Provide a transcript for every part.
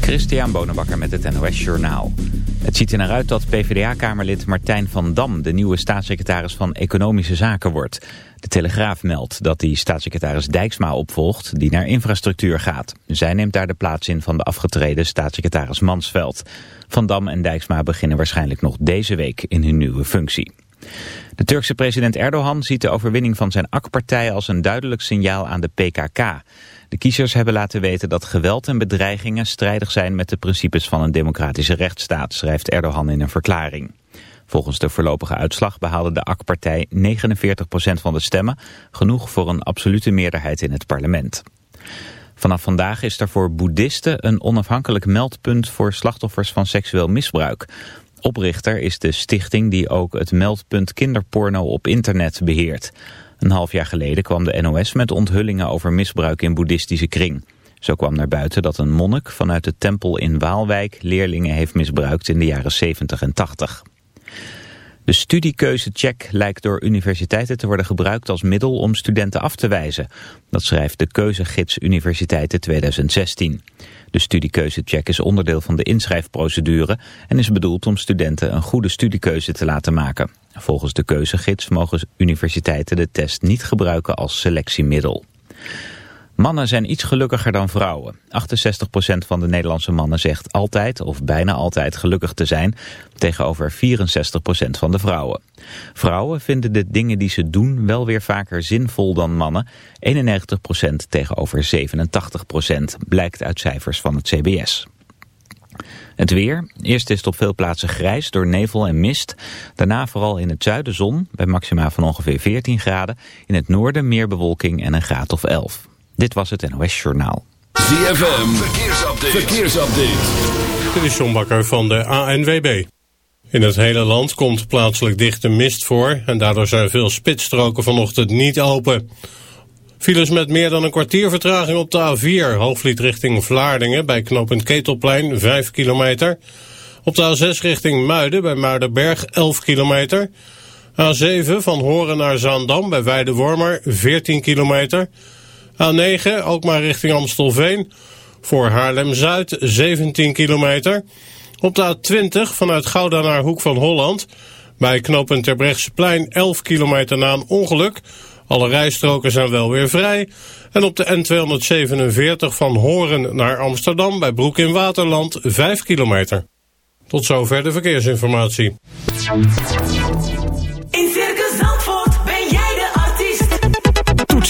Christian Bonenbakker met het NOS Journaal. Het ziet er naar uit dat PvdA-kamerlid Martijn van Dam... de nieuwe staatssecretaris van Economische Zaken wordt. De Telegraaf meldt dat die staatssecretaris Dijksma opvolgt... die naar infrastructuur gaat. Zij neemt daar de plaats in van de afgetreden staatssecretaris Mansveld. Van Dam en Dijksma beginnen waarschijnlijk nog deze week in hun nieuwe functie. De Turkse president Erdogan ziet de overwinning van zijn AK-partij als een duidelijk signaal aan de PKK. De kiezers hebben laten weten dat geweld en bedreigingen strijdig zijn met de principes van een democratische rechtsstaat, schrijft Erdogan in een verklaring. Volgens de voorlopige uitslag behaalde de AK-partij 49% van de stemmen, genoeg voor een absolute meerderheid in het parlement. Vanaf vandaag is er voor boeddhisten een onafhankelijk meldpunt voor slachtoffers van seksueel misbruik. Oprichter is de stichting die ook het meldpunt kinderporno op internet beheert. Een half jaar geleden kwam de NOS met onthullingen over misbruik in boeddhistische kring. Zo kwam naar buiten dat een monnik vanuit de tempel in Waalwijk leerlingen heeft misbruikt in de jaren 70 en 80. De studiekeuzecheck lijkt door universiteiten te worden gebruikt als middel om studenten af te wijzen. Dat schrijft de Keuzegids Universiteiten 2016. De studiekeuzecheck is onderdeel van de inschrijfprocedure en is bedoeld om studenten een goede studiekeuze te laten maken. Volgens de keuzegids mogen universiteiten de test niet gebruiken als selectiemiddel. Mannen zijn iets gelukkiger dan vrouwen. 68% van de Nederlandse mannen zegt altijd of bijna altijd gelukkig te zijn, tegenover 64% van de vrouwen. Vrouwen vinden de dingen die ze doen wel weer vaker zinvol dan mannen, 91% tegenover 87%, blijkt uit cijfers van het CBS. Het weer. Eerst is het op veel plaatsen grijs door nevel en mist. Daarna vooral in het zuiden zon, bij maxima van ongeveer 14 graden. In het noorden meer bewolking en een graad of 11. Dit was het NOS Journaal. ZFM, verkeersupdate. verkeersupdate. Dit is John Bakker van de ANWB. In het hele land komt plaatselijk dichte mist voor... en daardoor zijn veel spitsstroken vanochtend niet open. Files met meer dan een kwartier vertraging op de A4... hoofdvliet richting Vlaardingen bij knooppunt Ketelplein 5 kilometer... Op de A6 richting Muiden bij Muidenberg 11 kilometer... A7 van Horen naar Zaandam bij Weidewormer 14 kilometer... A9, ook maar richting Amstelveen. Voor Haarlem-Zuid 17 kilometer. Op de A20 vanuit Gouda naar Hoek van Holland. Bij knooppunt Terbrechtseplein 11 kilometer na een ongeluk. Alle rijstroken zijn wel weer vrij. En op de N247 van Horen naar Amsterdam bij Broek in Waterland 5 kilometer. Tot zover de verkeersinformatie.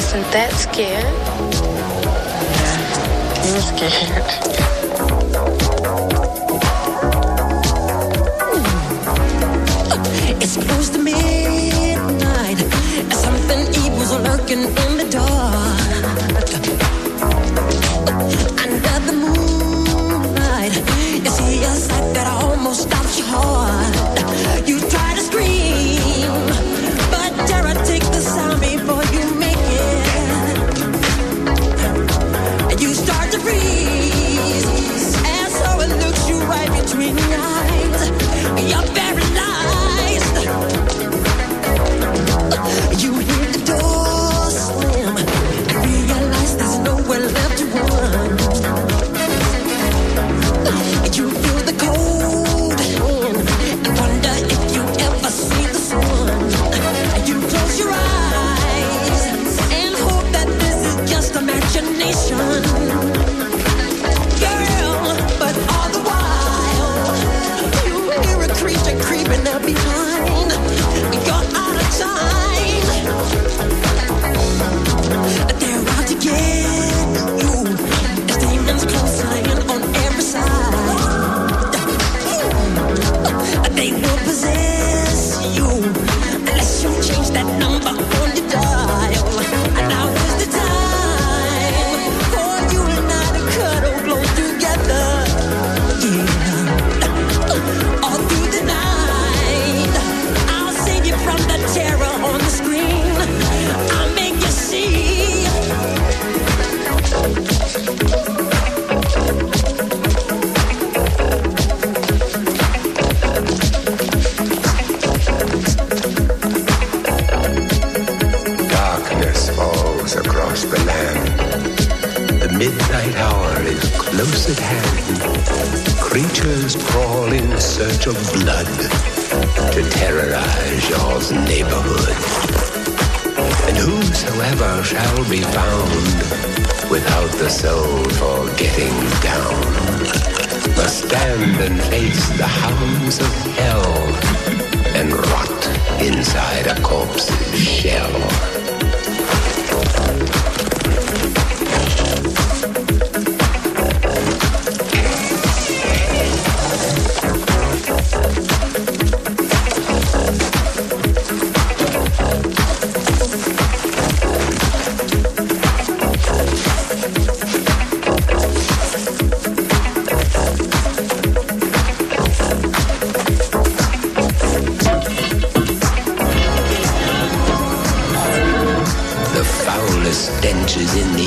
Wasn't that scared. You were scared.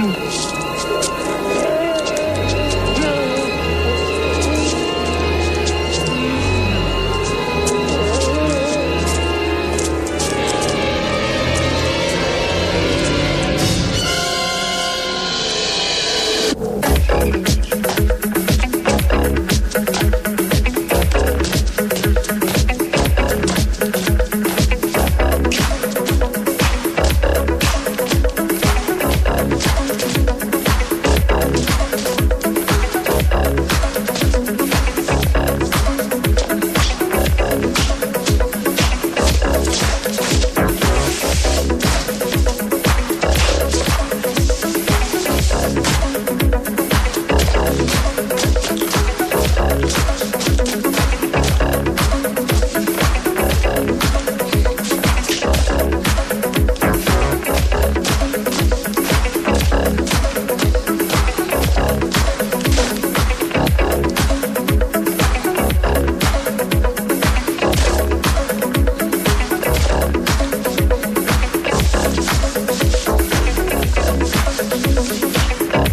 Mm-hmm.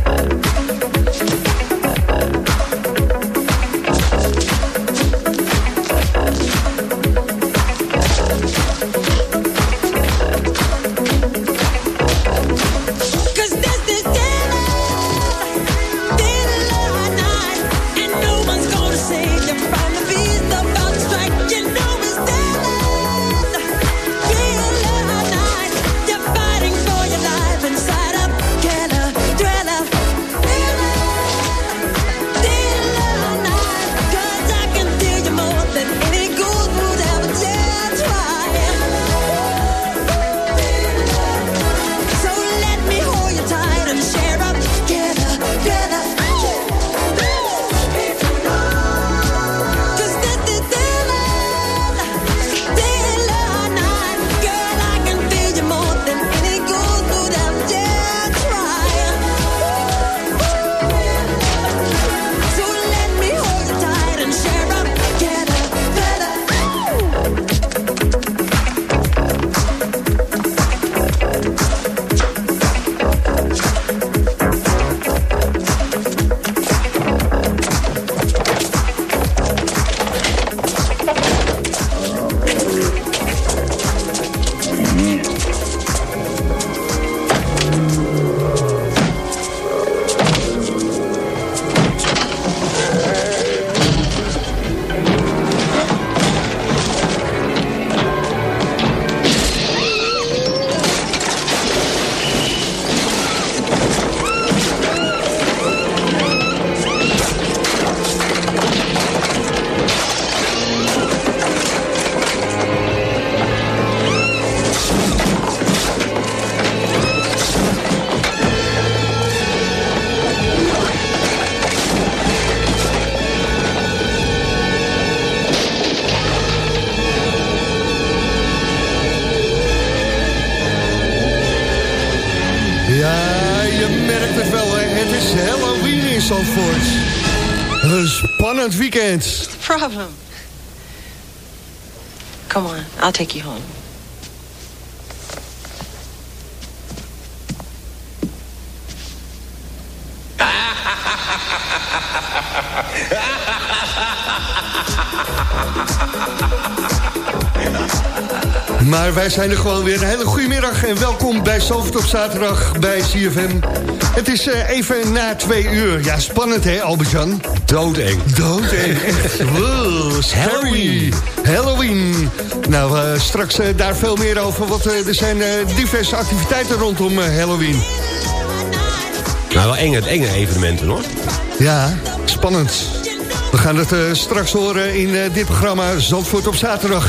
Bye. I'll take you home. Maar wij zijn er gewoon weer. Een hele goede middag en welkom bij Zalvert op zaterdag bij CFM. Het is eh, even na twee uur. Ja, spannend hè, Albert-Jan? Doodeng. Doodeng, echt. Wow, scary. Halloween. Nou, eh, straks eh, daar veel meer over, want er zijn diverse activiteiten rondom Halloween. Nou, wel enge, enge evenementen hoor. Ja, spannend. We gaan het straks horen in dit programma Zandvoort op zaterdag.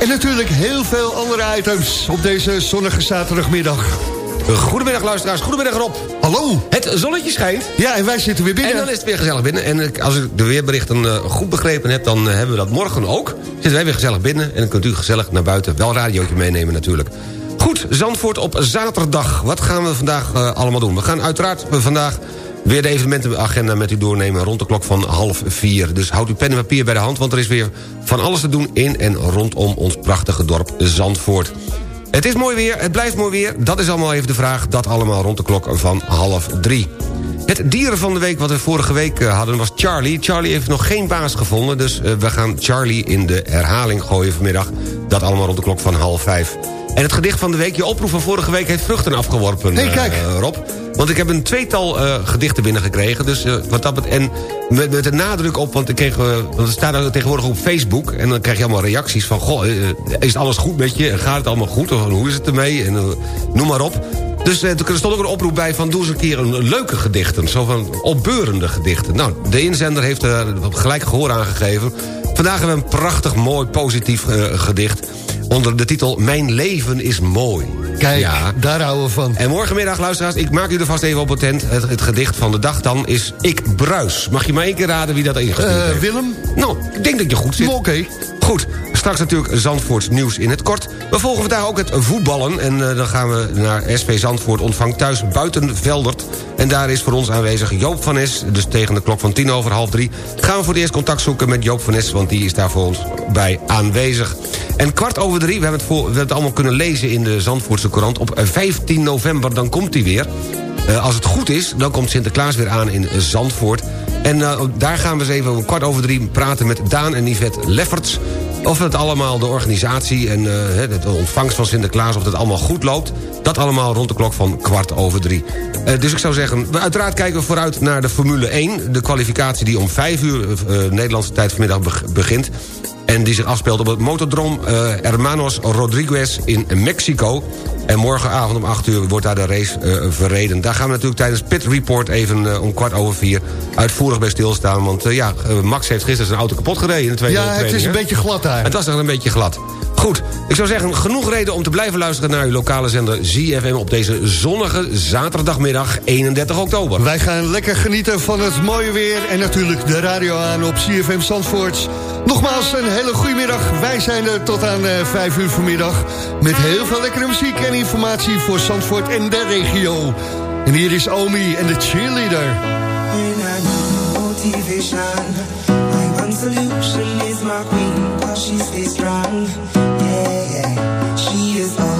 En natuurlijk heel veel andere items op deze zonnige zaterdagmiddag. Goedemiddag luisteraars, goedemiddag Rob. Hallo. Het zonnetje schijnt. Ja, en wij zitten weer binnen. En dan is het weer gezellig binnen. En als ik de weerberichten eh, goed begrepen heb, dan eh, hebben we dat morgen ook. Zitten wij weer gezellig binnen. En dan kunt u gezellig naar buiten. Wel radiootje meenemen natuurlijk. Goed, Zandvoort op zaterdag. Wat gaan we vandaag eh, allemaal doen? We gaan uiteraard vandaag weer de evenementenagenda met u doornemen... rond de klok van half vier. Dus houd uw pen en papier bij de hand... want er is weer van alles te doen in en rondom ons prachtige dorp Zandvoort. Het is mooi weer, het blijft mooi weer. Dat is allemaal even de vraag. Dat allemaal rond de klok van half drie. Het dieren van de week wat we vorige week eh, hadden was Charlie. Charlie heeft nog geen baas gevonden, dus eh, we gaan Charlie in de herhaling gooien vanmiddag. Dat allemaal rond de klok van half vijf. En het gedicht van de week, je oproep van vorige week... heeft vruchten afgeworpen, Hey, kijk. eh, Rob. Want ik heb een tweetal eh, gedichten binnengekregen. Dus, eh, wat dat en met, met de nadruk op, want, ik kreeg, eh, want staat ook tegenwoordig op Facebook... en dan krijg je allemaal reacties van... Goh, is alles goed met je? Gaat het allemaal goed? Of hoe is het ermee? En, noem maar op. Dus er stond ook een oproep bij van... doe eens een keer een leuke gedichten. Zo van opbeurende gedichten. Nou, de inzender heeft er gelijk gehoor aan gegeven. Vandaag hebben we een prachtig, mooi, positief gedicht... onder de titel Mijn leven is mooi. Kijk, daar houden we van. En morgenmiddag, luisteraars, ik maak u er vast even op attent. Het, het gedicht van de dag dan is Ik Bruis. Mag je maar één keer raden wie dat ingestuurd Eh, heeft? Willem? Nou, ik denk dat je goed zit. Oké. Goed, straks natuurlijk Zandvoorts nieuws in het kort. We volgen vandaag ook het voetballen. En eh, dan gaan we naar SV Zandvoort ontvangt thuis buiten Veldert. En daar is voor ons aanwezig Joop van Nes. Dus tegen de klok van tien over half drie... gaan we voor het eerst contact zoeken met Joop van Nes... want die is daar voor ons bij aanwezig. En kwart over drie, we hebben het, voor, we het allemaal kunnen lezen... in de Zandvoortse Courant. Op 15 november, dan komt hij weer. Eh, als het goed is, dan komt Sinterklaas weer aan in Zandvoort. En eh, daar gaan we eens even om kwart over drie praten met Daan en Yvette Lefferts. Of het allemaal, de organisatie en eh, de ontvangst van Sinterklaas... of dat allemaal goed loopt. Dat allemaal rond de klok van kwart over drie. Eh, dus ik zou zeggen, we uiteraard kijken we vooruit naar de Formule 1. De kwalificatie die om vijf uur eh, Nederlandse tijd vanmiddag beg- begint. En die zich afspeelt op het motodrom eh, Hermanos Rodriguez in Mexico. En morgenavond om 8 uur wordt daar de race eh, verreden. Daar gaan we natuurlijk tijdens Pit Report even eh, om kwart over vier... uitvoerig bij stilstaan. Want eh, ja, Max heeft gisteren zijn auto kapot gereden in de tweede Ja, het training, is een beetje glad daar. Het was nog een beetje glad. Goed, ik zou zeggen, genoeg reden om te blijven luisteren... naar uw lokale zender ZFM op deze zonnige zaterdagmiddag 31 oktober. Wij gaan lekker genieten van het mooie weer en natuurlijk de radio aan op CFM Zandvoort. Nogmaals een hele goede middag. Wij zijn er tot aan eh, 5 uur vanmiddag met heel veel lekkere muziek en informatie voor Zandvoort en de regio. En hier is Omi en de cheerleader. motivation. My one solution is my queen, cause she stays strong. Yeah, yeah. She is always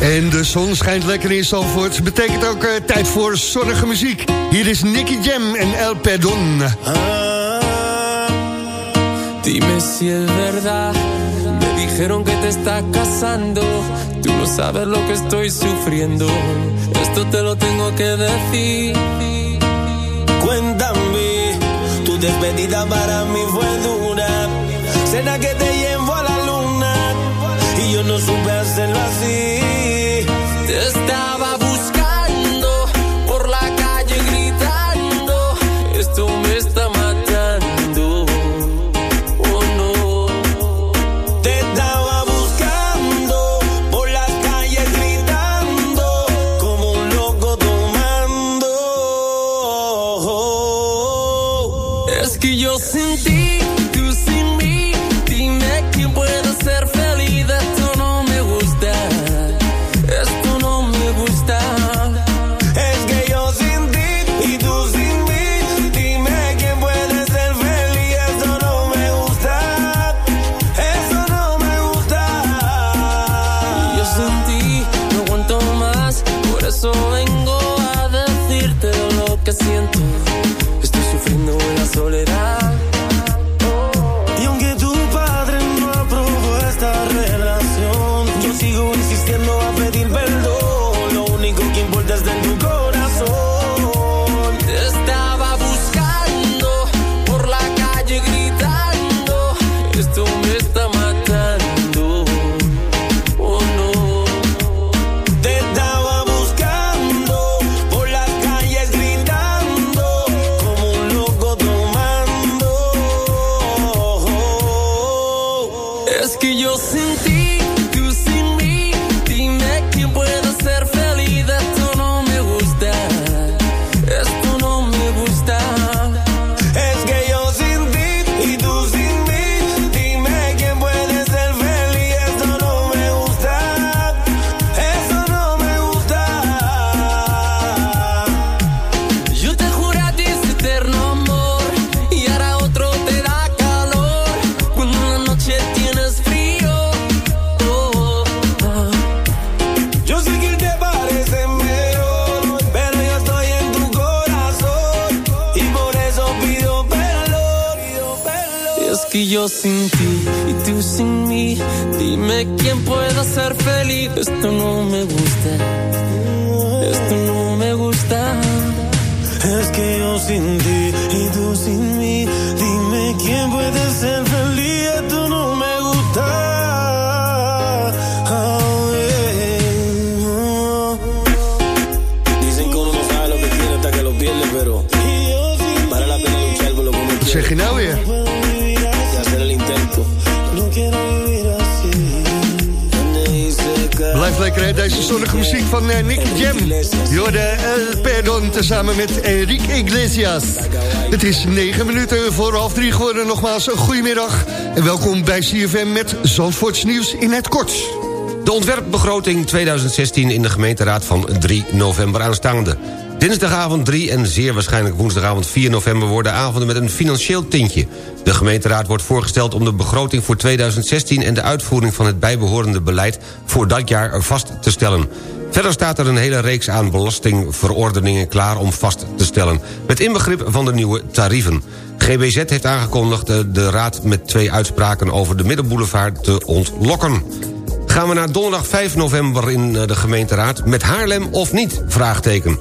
En de zon schijnt lekker in Zalvoort. Betekent ook eh, tijd voor zonnige muziek. Hier is Nicky Jam en El Perdon. Dime si es verdad. Me dijeron que te estás casando. Tú no sabes lo que estoy sufriendo. Esto te lo tengo que decir. Cuéntame, tu despedida para mí fue dura. Cena que te llevo a la luna y yo no supe hacerlo así. Puede ser feliz. Esto no me gusta, deze zonnige muziek van eh, Nicky Jam. Je hoorde El Perdon tezamen met Enrique Iglesias. Het is negen minuten voor half drie geworden. Nogmaals een goedemiddag. En welkom bij CFM met Zandvoorts nieuws in het kort. De ontwerpbegroting 2016 in de gemeenteraad van 3 november aanstaande. Dinsdagavond 3 en zeer waarschijnlijk woensdagavond 4 november... worden avonden met een financieel tintje. De gemeenteraad wordt voorgesteld om de begroting voor 2016... en de uitvoering van het bijbehorende beleid voor dat jaar vast te stellen. Verder staat er een hele reeks aan belastingverordeningen klaar om vast te stellen... met inbegrip van de nieuwe tarieven. GBZ heeft aangekondigd de, de raad met twee uitspraken over de Middenboulevard te ontlokken. Gaan we naar donderdag 5 november in eh, de gemeenteraad... met Haarlem of niet? Vraagteken.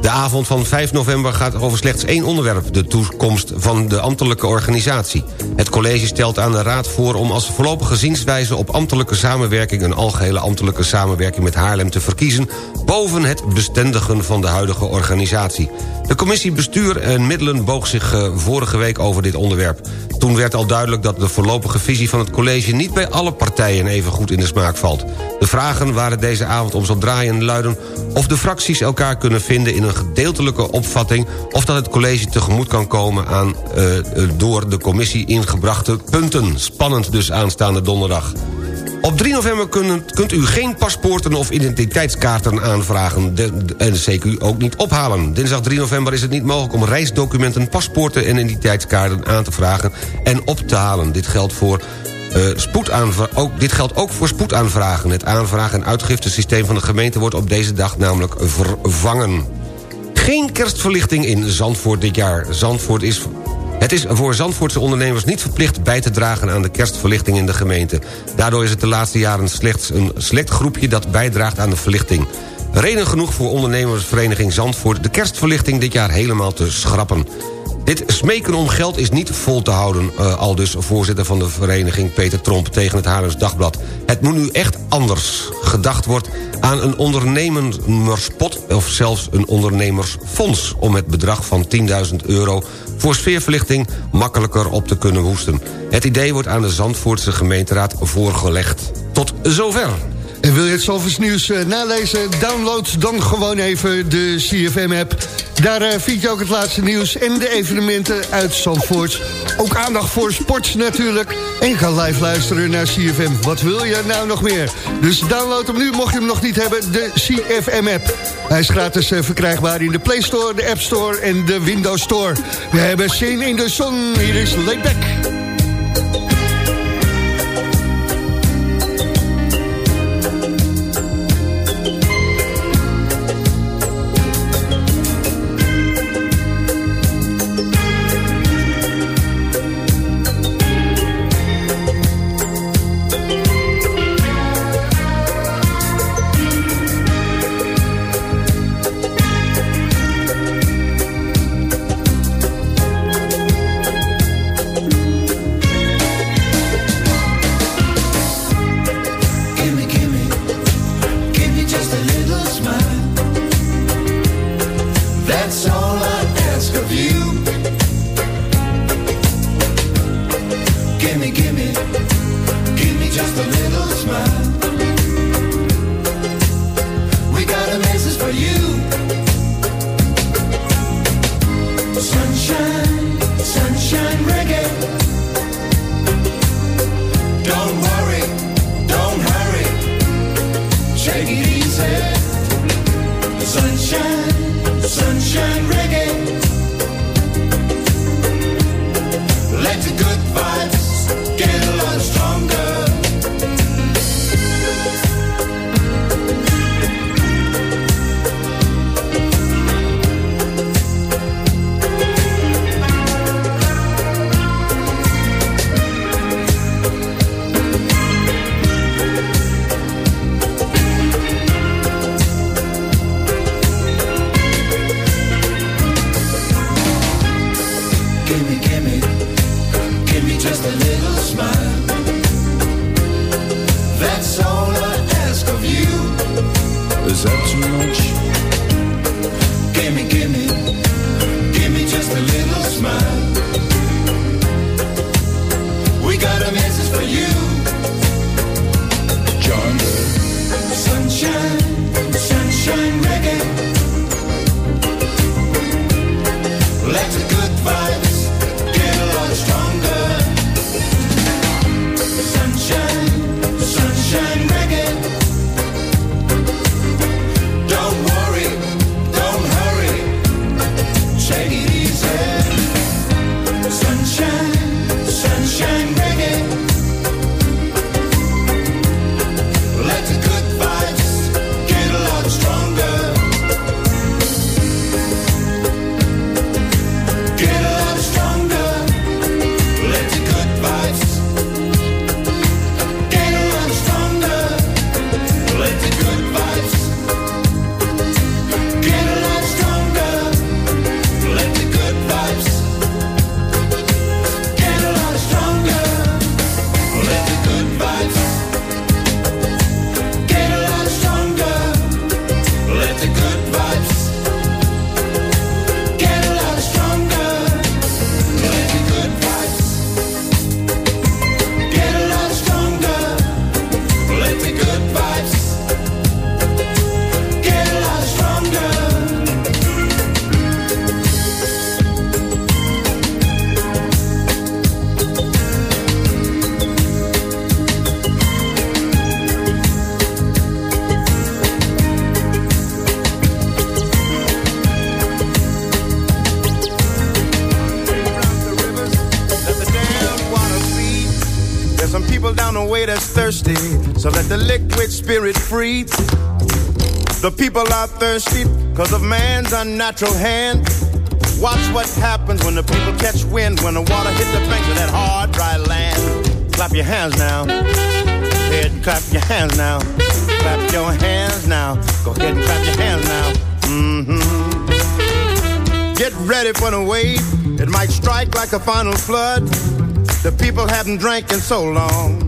De avond van 5 november gaat over slechts één onderwerp... de toekomst van de ambtelijke organisatie. Het college stelt aan de raad voor om als voorlopige zienswijze... op ambtelijke samenwerking een algehele ambtelijke samenwerking met Haarlem te verkiezen... boven het bestendigen van de huidige organisatie. De commissie Bestuur en Middelen boog zich eh, vorige week over dit onderwerp. Toen werd al duidelijk dat de voorlopige visie van het college... niet bij alle partijen even goed in de smaak valt. De vragen waren deze avond om zo draaien luiden... of de fracties elkaar kunnen vinden in een gedeeltelijke opvatting... of dat het college tegemoet kan komen aan uh, door de commissie ingebrachte punten. Spannend dus aanstaande donderdag. Op 3 november kunt, kunt u geen paspoorten of identiteitskaarten aanvragen... En de CQ ook niet ophalen. Dinsdag 3 november is het niet mogelijk om reisdocumenten... paspoorten en identiteitskaarten aan te vragen en op te halen. Dit geldt voor uh, ook, dit geldt ook voor spoedaanvragen. Het aanvragen- en uitgiftesysteem van de gemeente... wordt op deze dag namelijk vervangen. Geen kerstverlichting in Zandvoort dit jaar. Zandvoort is het is voor Zandvoortse ondernemers niet verplicht bij te dragen aan de kerstverlichting in de gemeente. Daardoor is het de laatste jaren slechts een select groepje dat bijdraagt aan de verlichting. Reden genoeg voor ondernemersvereniging Zandvoort de kerstverlichting dit jaar helemaal te schrappen. Dit smeken om geld is niet vol te houden, uh, al dus voorzitter van de vereniging Peter Tromp tegen het Haarlems Dagblad. Het moet nu echt anders. Gedacht wordt aan een ondernemerspot of zelfs een ondernemersfonds... om het bedrag van 10.000 euro voor sfeerverlichting makkelijker op te kunnen hoesten. Het idee wordt aan de Zandvoortse gemeenteraad voorgelegd. Tot zover. En wil je het Zalvers nieuws uh, nalezen? Download dan gewoon even de CFM-app. Daar uh, vind je ook het laatste nieuws en de evenementen uit Zandvoort. Ook aandacht voor sports natuurlijk. En kan live luisteren naar CFM. Wat wil je nou nog meer? Dus download hem nu, mocht je hem nog niet hebben, de CFM-app. Hij is gratis uh, verkrijgbaar in de Play Store, de App Store en de Windows Store. We hebben zin in de zon. Hier is gimme, gimme, gimme just a little smile. That's all I ask of you. Is that too much? Thirsty, so let the liquid spirit free. The people are thirsty because of man's unnatural hand. Watch what happens when the people catch wind, when the water hit the banks of that hard, dry land. Clap your hands now. Go ahead and clap your hands now. Clap your hands now. Go ahead and clap your hands now. Mm-hmm. Get ready for the wave. It might strike like a final flood. The people haven't drank in so long.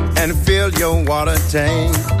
and fill your water tank.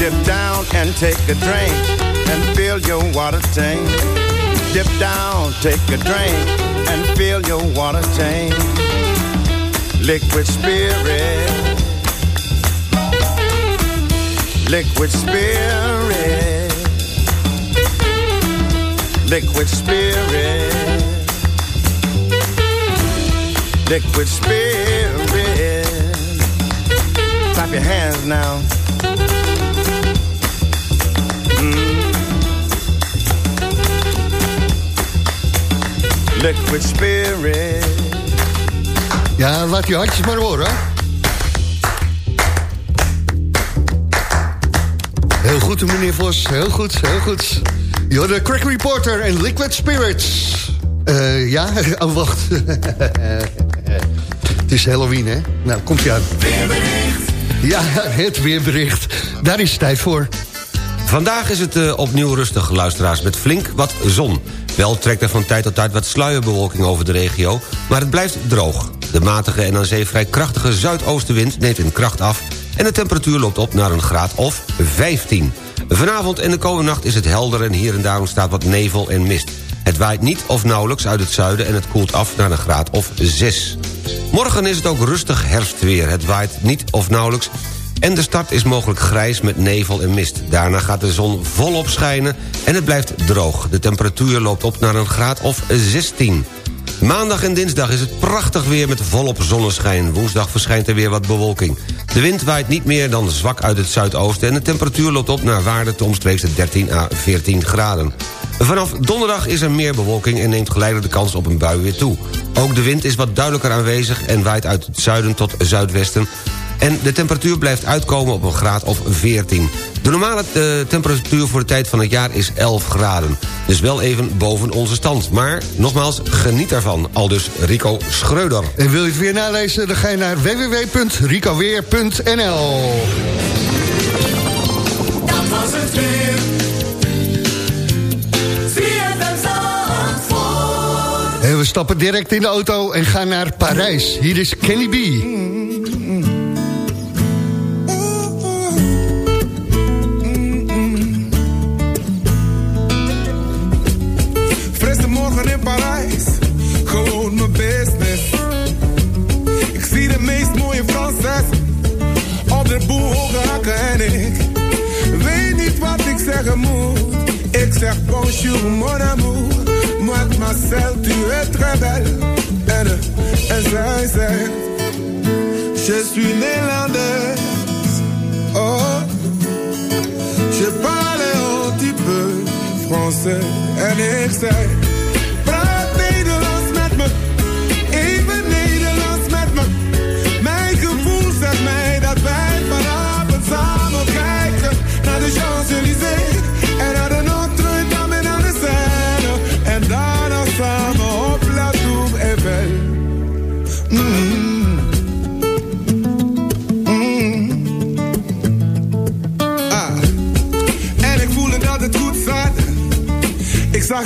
Dip down and take a drink and fill your water tank. Dip down, take a drink and fill your water tank. Liquid spirit. Liquid spirit. Liquid spirit. Liquid spirit. Clap your hands now. Liquid spirit. Ja, laat je handjes maar horen. Heel goed, meneer Vos. Heel goed, heel goed. You're the Crack Reporter en Liquid Spirits. Eh, ja, oh, wacht. het is Halloween, hè? Nou, komt ie aan. Ja, het weerbericht. Daar is het tijd voor. Vandaag is het eh, opnieuw rustig, luisteraars, met flink wat zon. Wel trekt er van tijd tot tijd wat sluierbewolking over de regio... maar het blijft droog. De matige en aan zee vrij krachtige zuidoostenwind neemt in kracht af... en de temperatuur loopt op naar een graad of 15. Vanavond en de komende nacht is het helder en hier en daar ontstaat wat nevel en mist. Het waait niet of nauwelijks uit het zuiden en het koelt af naar een graad of 6. Morgen is het ook rustig herfstweer. Het waait niet of nauwelijks en de start is mogelijk grijs met nevel en mist. Daarna gaat de zon volop schijnen en het blijft droog. De temperatuur loopt op naar een graad of 16. Maandag en dinsdag is het prachtig weer met volop zonneschijn. Woensdag verschijnt er weer wat bewolking. De wind waait niet meer dan zwak uit het zuidoosten... en de temperatuur loopt op naar waarde te omstreeks de 13 à 14 graden. Vanaf donderdag is er meer bewolking en neemt geleidelijk de kans op een bui weer toe. Ook de wind is wat duidelijker aanwezig en waait uit het zuiden tot zuidwesten... En de temperatuur blijft uitkomen op een graad of 14. De normale eh, temperatuur voor de tijd van het jaar is 11 graden. Dus wel even boven onze stand. Maar nogmaals, geniet ervan. Al dus Rico Schreuder. En wil je het weer nalezen, dan ga je naar www.ricoweer.nl Dat was het weer. En we stappen direct in de auto en gaan naar Parijs. Hier is Kenny B. bonjour mon amour. Moi ma selle, tu es très belle. Je suis néerlandaise. Oh, je parle un petit peu français. En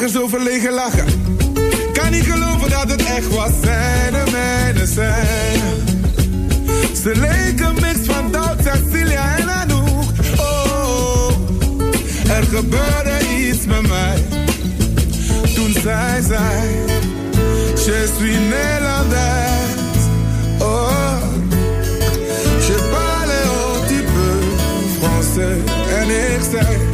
Ik zag er zo verlegen lachen. Kan niet geloven dat het echt was. Zijn mijne zijn. Ze leken mix van Doubt, Cecilia en Anouk. Oh, er gebeurde iets met mij. Toen zij zei, je suis Nederlands. Oh, je parle un petit peu français. En ik zei,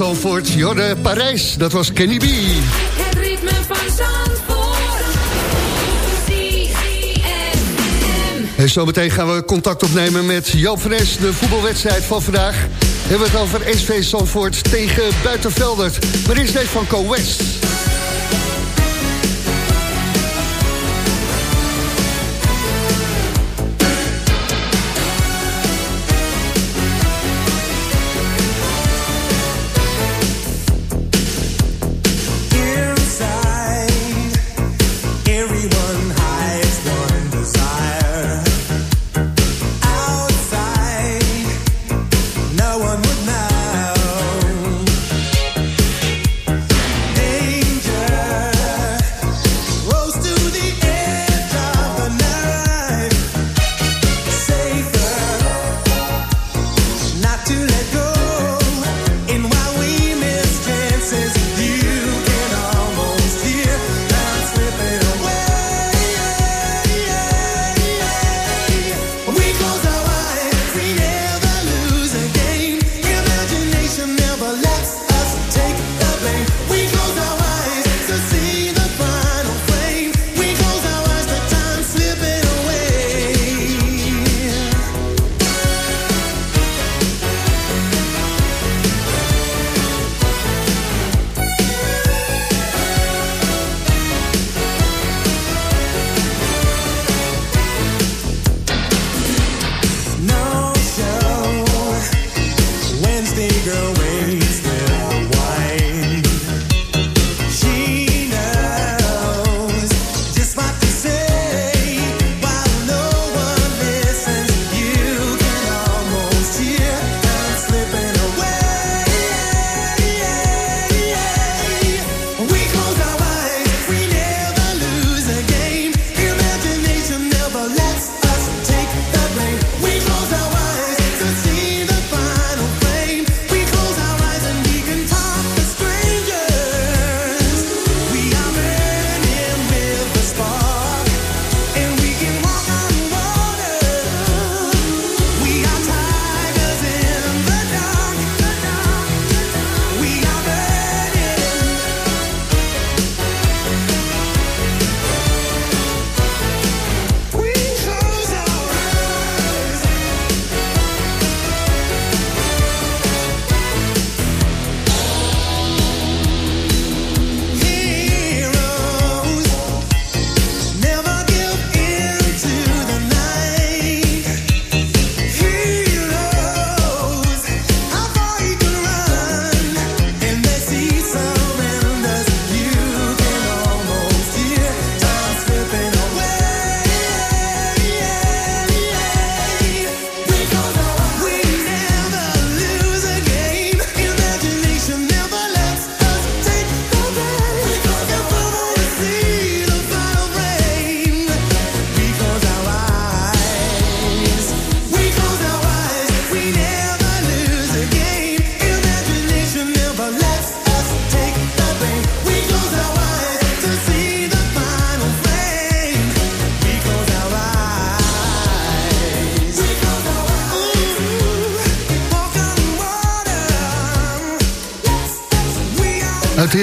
Zandvoort. Jorde, Parijs, dat was Kenny B. Het ritme van Zandvoort. En zometeen gaan we contact opnemen met Joop van Es, de voetbalwedstrijd van vandaag. We hebben het over SV Zandvoort tegen Buitenveldert. Maar eerst deze van Co West.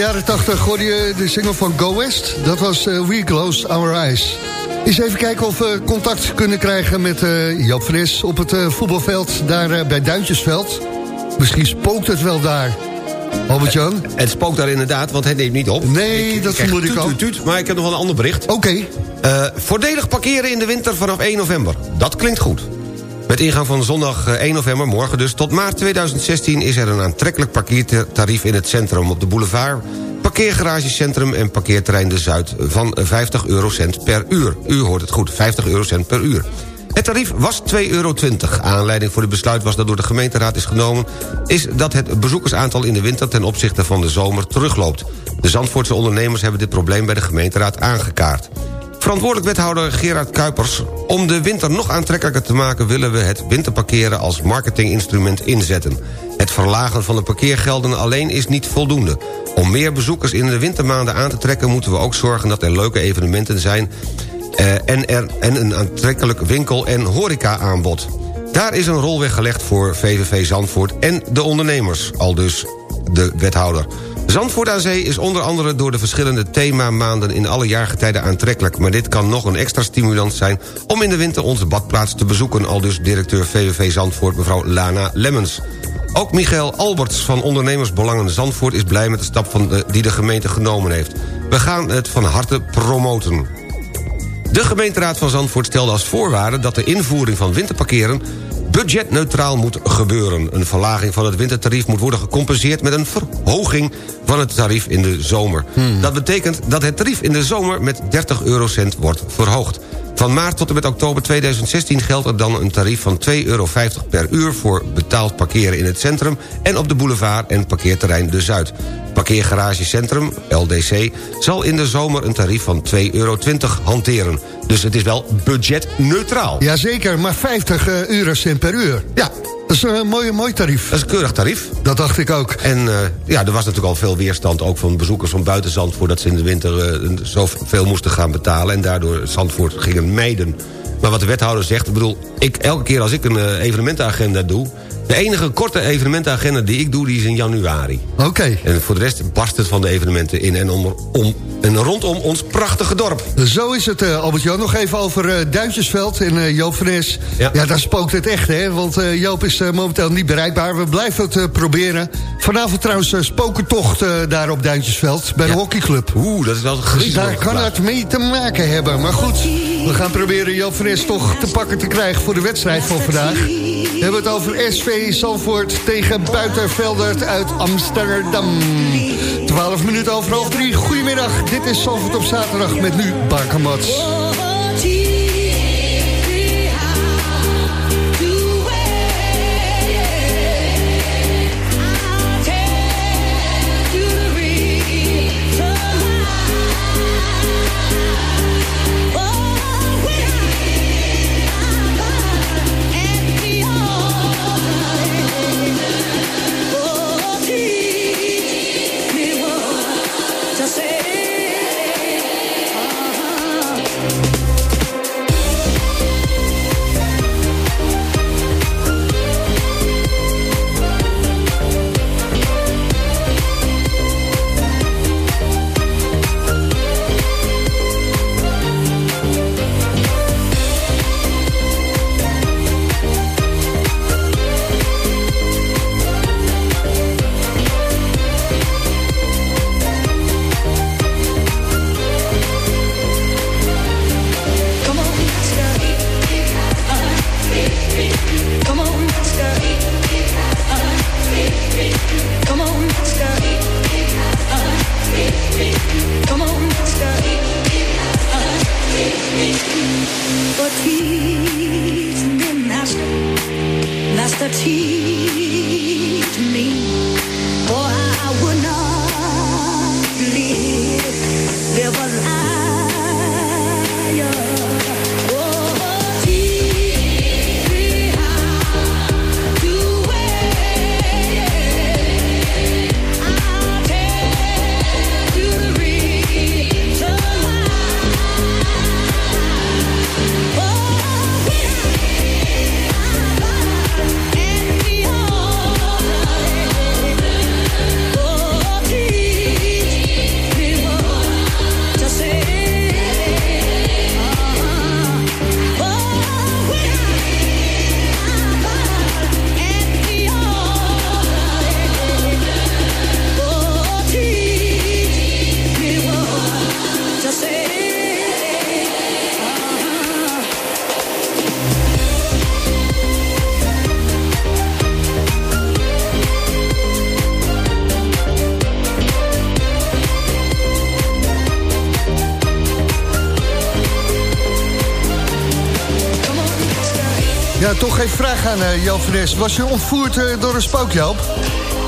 Jaren 80 hoorde je de single van Go West. Dat was eh, We Close Our Eyes. Eens even kijken of we contact kunnen krijgen met eh Joop Fris op het eh, voetbalveld daar bij Duintjesveld. Misschien spookt het wel daar. Albert-Jan? Het spookt daar inderdaad, want hij neemt niet op. Nee, dat krijg vermoed ik al. tuut, tuut, maar ik heb nog wel een ander bericht. Oké. Voordelig parkeren in de winter vanaf 1 november. Dat klinkt goed. Met ingang van zondag eh, 1 november, morgen dus, tot maart 2016... is er een aantrekkelijk parkeertarief in het centrum op de boulevard... parkeergaragecentrum en parkeerterrein De Zuid... van 50 eurocent per uur. U hoort het goed, 50 eurocent per uur. Het tarief was 2,20 euro. Aanleiding voor dit besluit was dat door de gemeenteraad is genomen... is dat het bezoekersaantal in de winter ten opzichte van de zomer terugloopt. De Zandvoortse ondernemers hebben dit probleem bij de gemeenteraad aangekaart. Verantwoordelijk wethouder Gerard Kuipers... om de winter nog aantrekkelijker te maken... willen we het winterparkeren als marketinginstrument inzetten. Het verlagen van de parkeergelden alleen is niet voldoende. Om meer bezoekers in de wintermaanden aan te trekken... moeten we ook zorgen dat er leuke evenementen zijn... eh, en, er, en een aantrekkelijk winkel- en horeca-aanbod. Daar is een rol weggelegd voor VVV Zandvoort en de ondernemers, al dus de wethouder. Zandvoort aan Zee is onder andere door de verschillende themamaanden in alle jaargetijden aantrekkelijk. Maar dit kan nog een extra stimulans zijn om in de winter onze badplaats te bezoeken. Al dus directeur VVV Zandvoort mevrouw Lana Lemmens. Ook Michael Alberts van Ondernemersbelangen Zandvoort is blij met de stap van die de gemeente genomen heeft. We gaan het van harte promoten. De gemeenteraad van Zandvoort stelde als voorwaarde... dat de invoering van winterparkeren budgetneutraal moet gebeuren. Een verlaging van het wintertarief moet worden gecompenseerd... met een verhoging van het tarief in de zomer. Dat betekent dat het tarief in de zomer met 30 eurocent wordt verhoogd. Van maart tot en met oktober 2016 geldt er dan een tarief van 2,50 euro per uur... voor betaald parkeren in het centrum en op de boulevard en parkeerterrein De Zuid. Parkeergarage Centrum, LDC, zal in de zomer een tarief van 2,20 euro hanteren. Dus het is wel budgetneutraal. Jazeker, maar 50 eh, eurocent per uur. Ja. Dat is een mooi, mooi tarief. Dat is een keurig tarief. Dat dacht ik ook. En eh, ja, er was natuurlijk al veel weerstand... ook van bezoekers van buiten Zandvoort... dat ze in de winter eh, zoveel moesten gaan betalen... en daardoor Zandvoort gingen mijden. Maar wat de wethouder zegt... ik bedoel, ik, elke keer als ik een eh, evenementenagenda doe... de enige korte evenementenagenda die ik doe, die is in januari. Oké. En voor de rest barst het van de evenementen in en, om, om, en rondom ons prachtige dorp. Zo is het, eh, Albert-Jan. Nog even over eh, Duintjesveld en eh, Joop van. Ja. Ja. daar spookt het echt, hè? Want Joop is momenteel niet bereikbaar. We blijven het proberen. Vanavond trouwens uh, spokentocht daar op Duintjesveld... bij de hockeyclub. Oeh, dat is wel Dus griezelig. daar kan het mee te maken hebben. Maar goed, we gaan proberen van Nes toch te pakken te krijgen... voor de wedstrijd van vandaag. We hebben het over SV Zandvoort tegen Buitenveldert uit Amsterdam. 12 minuten over half. Goedemiddag, dit is Zandvoort op zaterdag met nu Barkamats. Vraag aan uh, Joop van Nes. Was je ontvoerd eh, door een spook, Joop?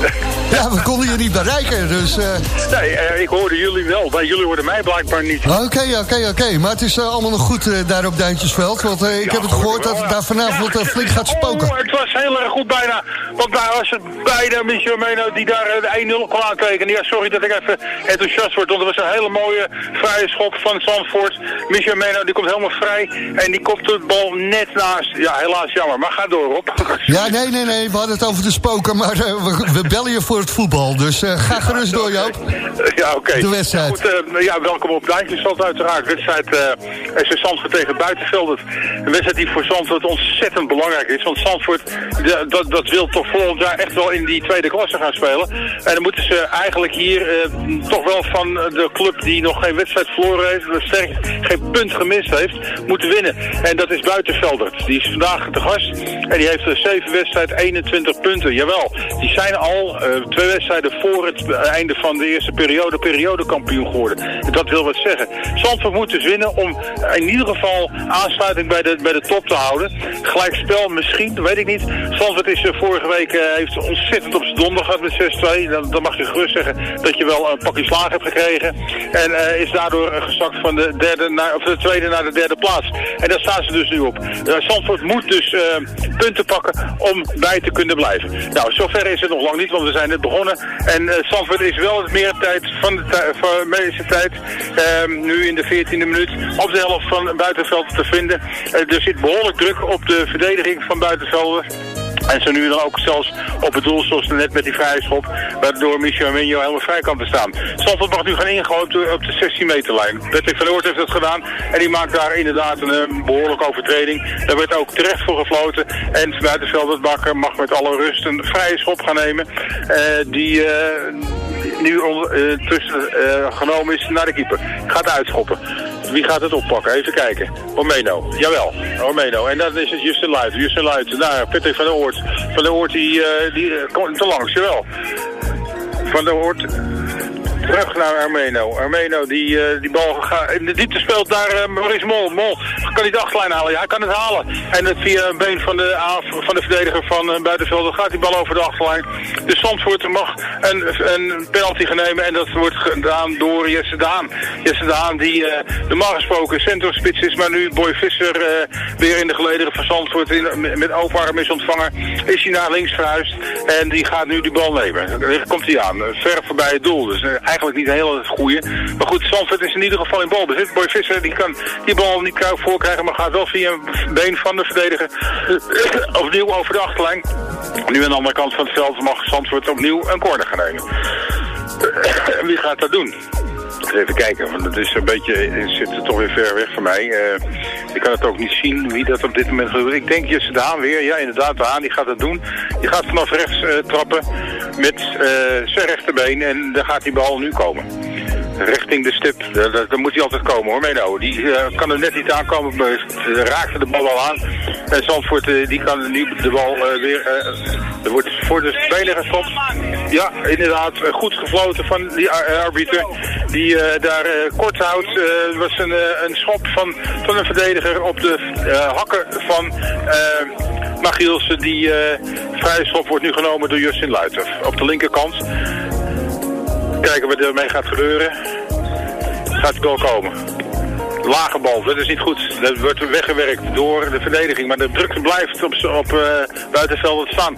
Ja, we konden je niet bereiken, dus... eh, Nee, eh, ik hoorde jullie wel, maar jullie hoorden mij blijkbaar niet. Oké, oké, oké. Maar het is eh, allemaal nog goed eh, daar op Duintjesveld. Want eh, ik heb het gehoord dat het daar vanavond eh, flink gaat spoken. Oh, het was heel erg goed bijna. Want daar was het bijna Michel Meno die daar eh, de 1-0 kon aantekenen. Ja, sorry dat ik even enthousiast word. Want het was een hele mooie vrije schop van Zandvoort. Michel Meno die komt helemaal vrij. En die kopt de bal net naast. Ja, helaas jammer. Maar ga door, Rob. Ja, nee, nee, nee. We hadden het over de spoken, maar eh, we, we bellen je voor het voetbal. Dus eh, ga gerust door, Joop. Ja, oké. De wedstrijd. Goed, eh, ja, welkom op Duintjesveld uiteraard. Wedstrijd uh, Zandvoort tegen Buitenveld. Een wedstrijd die voor Zandvoort ontzettend belangrijk is. Want Zandvoort, de- dat, dat wil toch volgend jaar echt wel in die tweede klasse gaan spelen. En dan moeten ze eigenlijk hier eh, toch wel van de club die nog geen wedstrijd verloren heeft, dat sterk geen punt gemist heeft, moeten winnen. En dat is Buitenveldert. Die is vandaag te gast en die heeft eh, zeven wedstrijden, 21 punten. Jawel, die zijn al twee wedstrijden voor het einde van de eerste periode periodekampioen geworden. En dat wil wat zeggen. Zandvoort moet dus winnen om in ieder geval aansluiting bij de, bij de top te houden. Gelijkspel misschien, weet ik niet. Zandvoort is eh, vorige week eh, heeft ontzettend op zijn donder gehad met 6-2. Dan, dan mag je gerust zeggen dat je wel een pakje slaag hebt gekregen. En eh, is daardoor gezakt van de, derde naar, of de tweede naar de derde plaats. En daar staan ze dus nu op. Zandvoort moet dus punten pakken om bij te kunnen blijven. Nou, zover is het nog lang niet, want we zijn net begonnen. En Zandvoort is wel het meer tijd van de, van meeste tijd, ehm, nu in de 14e minuut, op de helft van buitenveld te vinden. Eh, er zit behoorlijk druk op de verdediging van buitenvelden. En zo nu dan ook zelfs op het doel, zoals net met die vrije schop, waardoor Michel Minjo helemaal vrij kan te staan. Zandvoort mag nu gaan ingooien op de, op de 16 meter lijn. Patrick van Oort heeft dat gedaan en die maakt daar inderdaad een, eh, behoorlijke overtreding. Daar werd ook terecht voor gefloten. En buitenveld het bakker mag met alle rust een vrije schop gaan nemen. eh, die eh, nu onder- tussen genomen is naar de keeper. Gaat uitschoppen. Wie gaat het oppakken? Even kijken. Romeno. Jawel, Romeno. En dan is het Justin Luiten. Justin Luiten. Nou, Patrick van der Oort. Van der Oort die, eh, eh, komt te langs, jawel. Van der Oort terug naar Armeno. Armeno die, eh, die bal gaat in de diepte speelt daar eh, Maurice Mol. Mol kan niet de achterlijn halen. Ja, hij kan het halen. En het via een been van de, van de verdediger van uh, Buitenveld gaat die bal over de achterlijn. Dus Zandvoort mag een, een penalty gaan nemen. En dat wordt gedaan door Jesse Daan. Jesse Daan die eh, normaal gesproken centrumspits is. Maar nu Boy Visser weer in de gelederen van Zandvoort in, met, met open arm is ontvangen. Is hij naar links verhuisd. En die gaat nu die bal nemen. Daar komt hij aan. Ver voorbij het doel. Dus eh, eigenlijk niet een hele goede. Maar goed, Zandvoort is in ieder geval in balbezit. Boy Visser die kan die bal niet kruip voorkrijgen. Maar gaat wel via een been van de verdediger eh, opnieuw over de achterlijn. Nu aan de andere kant van het veld mag Zandvoort opnieuw een corner gaan nemen. En wie gaat dat doen? Even kijken, want het is een beetje, het zit toch weer ver weg van mij. Eh, ik kan het ook niet zien wie dat op dit moment doet. Ik denk Jesse de Haan weer, ja inderdaad, de Haan die gaat dat doen. Die gaat vanaf rechts eh, trappen met eh, zijn rechterbeen en daar gaat die bal nu komen. Richting de stip, daar, daar- moet hij altijd komen hoor, Meno. Die eh, kan er net niet aankomen, maar eh, raakte de bal al aan. En Zandvoort eh, die kan nu de bal eh, weer, eh, er wordt voor de speler geschopt. Ja, inderdaad, eh, goed gefloten van die ar- eh, arbiter. Die eh, daar eh, kort houdt. Eh, Het was een, eh, een schop van, van een verdediger op de eh, hakken van eh Magielsen. Die eh vrije schop wordt nu genomen door Justin Luiter. Op de linkerkant. Kijken wat ermee gaat gebeuren. Gaat het goal komen. Lage bal, dat is niet goed. Dat wordt weggewerkt door de verdediging. Maar de druk blijft op, op uh, buitenveld staan.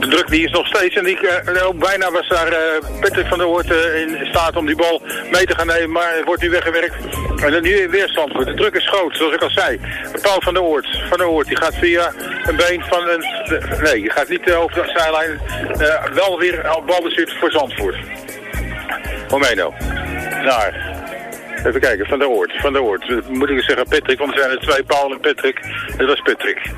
De druk die is nog steeds. En die, uh, bijna was daar uh, Patrick van der Hoort in staat om die bal mee te gaan nemen. Maar het wordt nu weggewerkt. En dan nu weerstand voor. De druk is groot, zoals ik al zei. Paul van der Hoort. Van der Hoort die gaat via een been van een... Nee, die gaat niet over de zijlijn. wel weer al balbezit voor Zandvoort. Romeno. Daar. Even kijken, Van der Hoort. Van der Hoort. Moet ik zeggen Patrick, want er zijn er twee, Paul en Patrick. Dat was Patrick.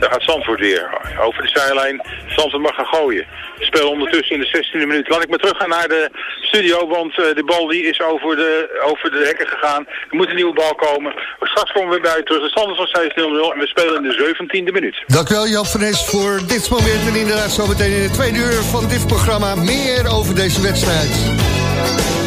Daar gaat Zandvoort weer. Over de zijlijn. Zandvoort mag gaan gooien. Speel ondertussen in de 16e minuut. Laat ik maar terug gaan naar de studio, want uh, de bal die is over de, over de hekken gegaan. Er moet een nieuwe bal komen. Straks komen we bij terug. De stand is nog steeds 0-0 en we spelen in de 17e minuut. Dankjewel Jan van Es voor dit moment. En inderdaad zometeen in het tweede uur van dit programma meer over deze wedstrijd.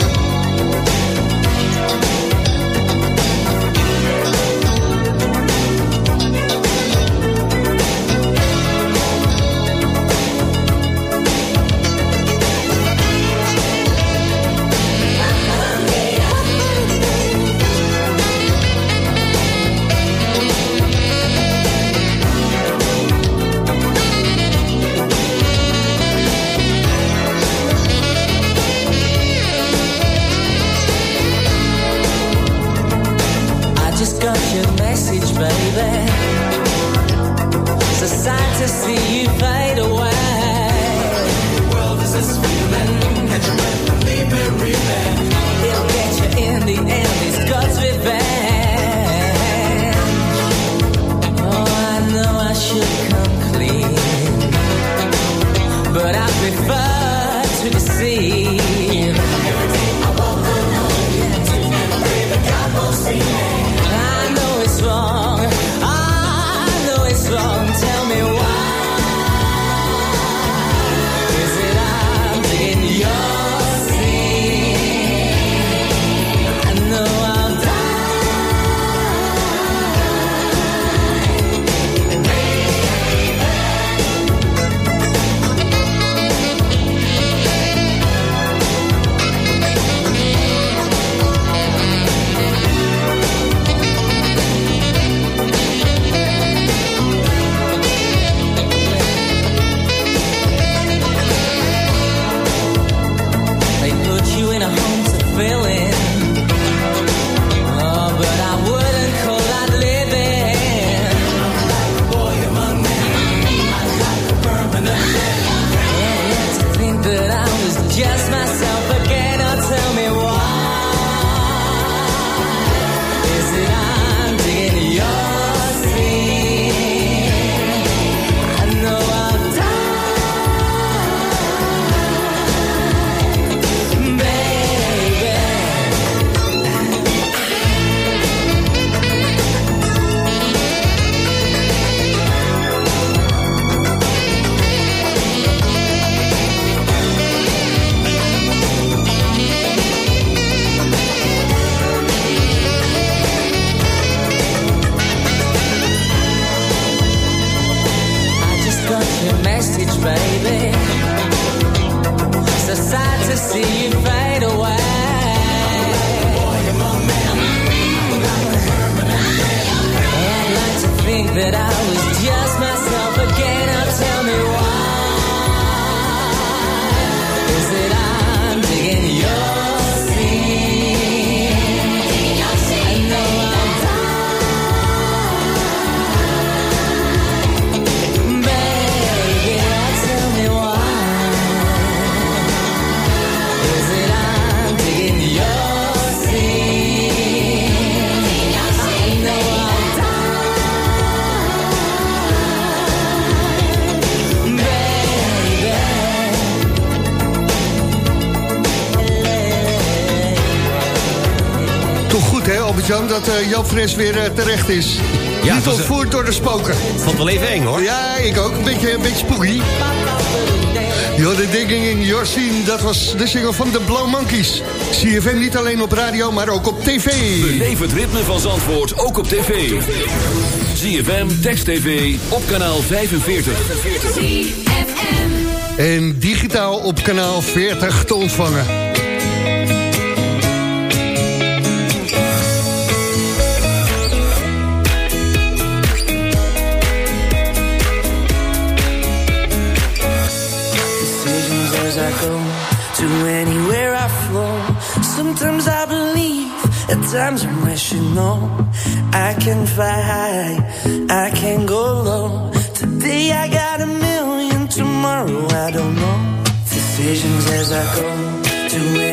Albert-Jan, dat eh, uh, Fres weer eh, terecht is. Ja, Niet ontvoerd door de spoken. Vond wel even eng, hoor. Ja, ik ook. Een beetje, een beetje spooky. Yo, de digging in your scene, dat was de single van de Blow Monkeys. CFM niet alleen op radio, maar ook op tv. Beleef het ritme van Zandvoort, ook op tv. CFM, Text TV, op kanaal 45. En digitaal op kanaal 40 te ontvangen. anywhere I flow. Sometimes I believe, at times I'm you know. I can fly high, I can go low. Today I got a million, tomorrow I don't know. Decisions as I go to where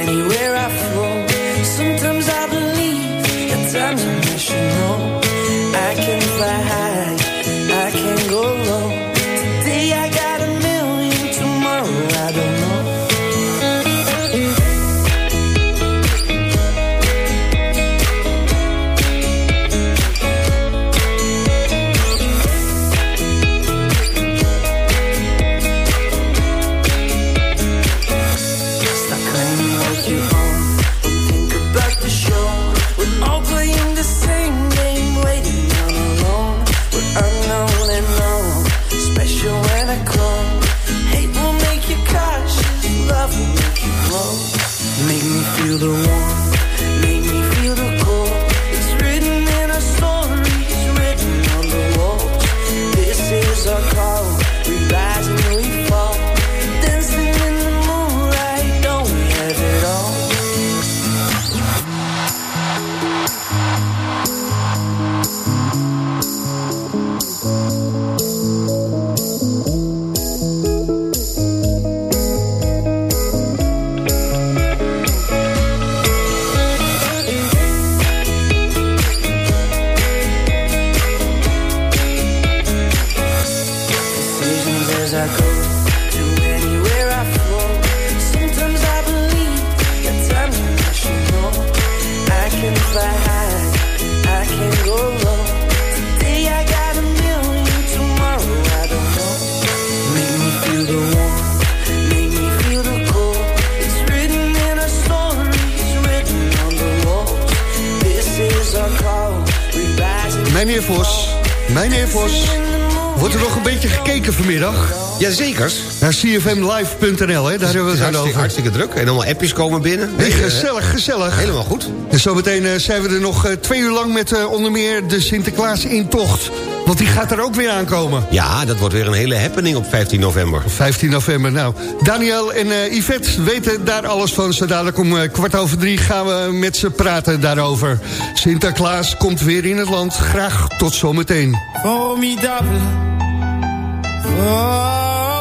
Jazeker. Naar cfmlive.nl, hè? Daar hebben we het hartstikke, over. hartstikke druk. En allemaal appjes komen binnen. Nee, eh, gezellig, gezellig. Helemaal goed. En zometeen eh, zijn we er nog eh, twee uur lang met eh, onder meer de Sinterklaas-intocht. Want die gaat er ook weer aankomen. Ja, dat wordt weer een hele happening op 15 november. 15 november. Nou, Daniel en eh, Yvette weten daar alles van. Zo dadelijk om eh, kwart over drie gaan we met ze praten daarover. Sinterklaas komt weer in het land. Graag tot zometeen. Formidable,